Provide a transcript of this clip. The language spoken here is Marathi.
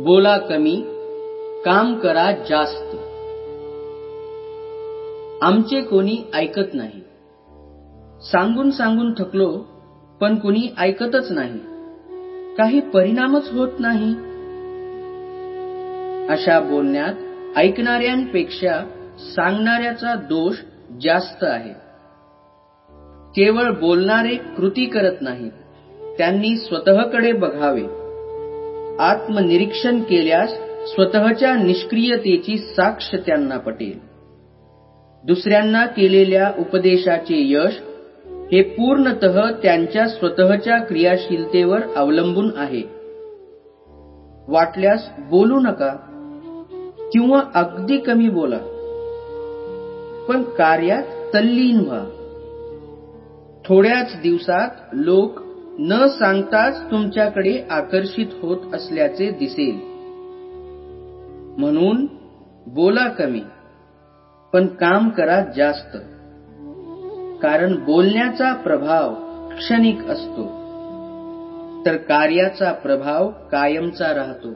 बोला कमी काम करा जास्त. आमचे कोणी ऐकत नाही. सांगून सांगून थकलो पण कुणी ऐकतच नाही. काही परिणामच होत नाही. अशा बोलण्यात ऐकणाऱ्यांपेक्षा सांगणाऱ्याचा दोष जास्त आहे. केवळ बोलणारे कृती करत नाहीत त्यांनी स्वतःकडे बघावे. आत्मनिरीक्षण केल्यास स्वतःच्या निष्क्रियतेची साक्ष त्यांना पटेल. दुसऱ्यांना केलेल्या उपदेशाचे यश हे पूर्णतः त्यांच्या स्वतःच्या क्रियाशीलतेवर अवलंबून आहे. वाटल्यास बोलू नका किंवा अगदी कमी बोला. पण कार्यात तल्लीन व्हा. थोड्याच दिवसात लोक न सांगताच तुमच्याकडे आकर्षित होत असल्याचे दिसेल. म्हणून बोला कमी पण काम करा जास्त कारण बोलण्याचा प्रभाव क्षणिक असतो तर कार्याचा प्रभाव कायमचा राहतो.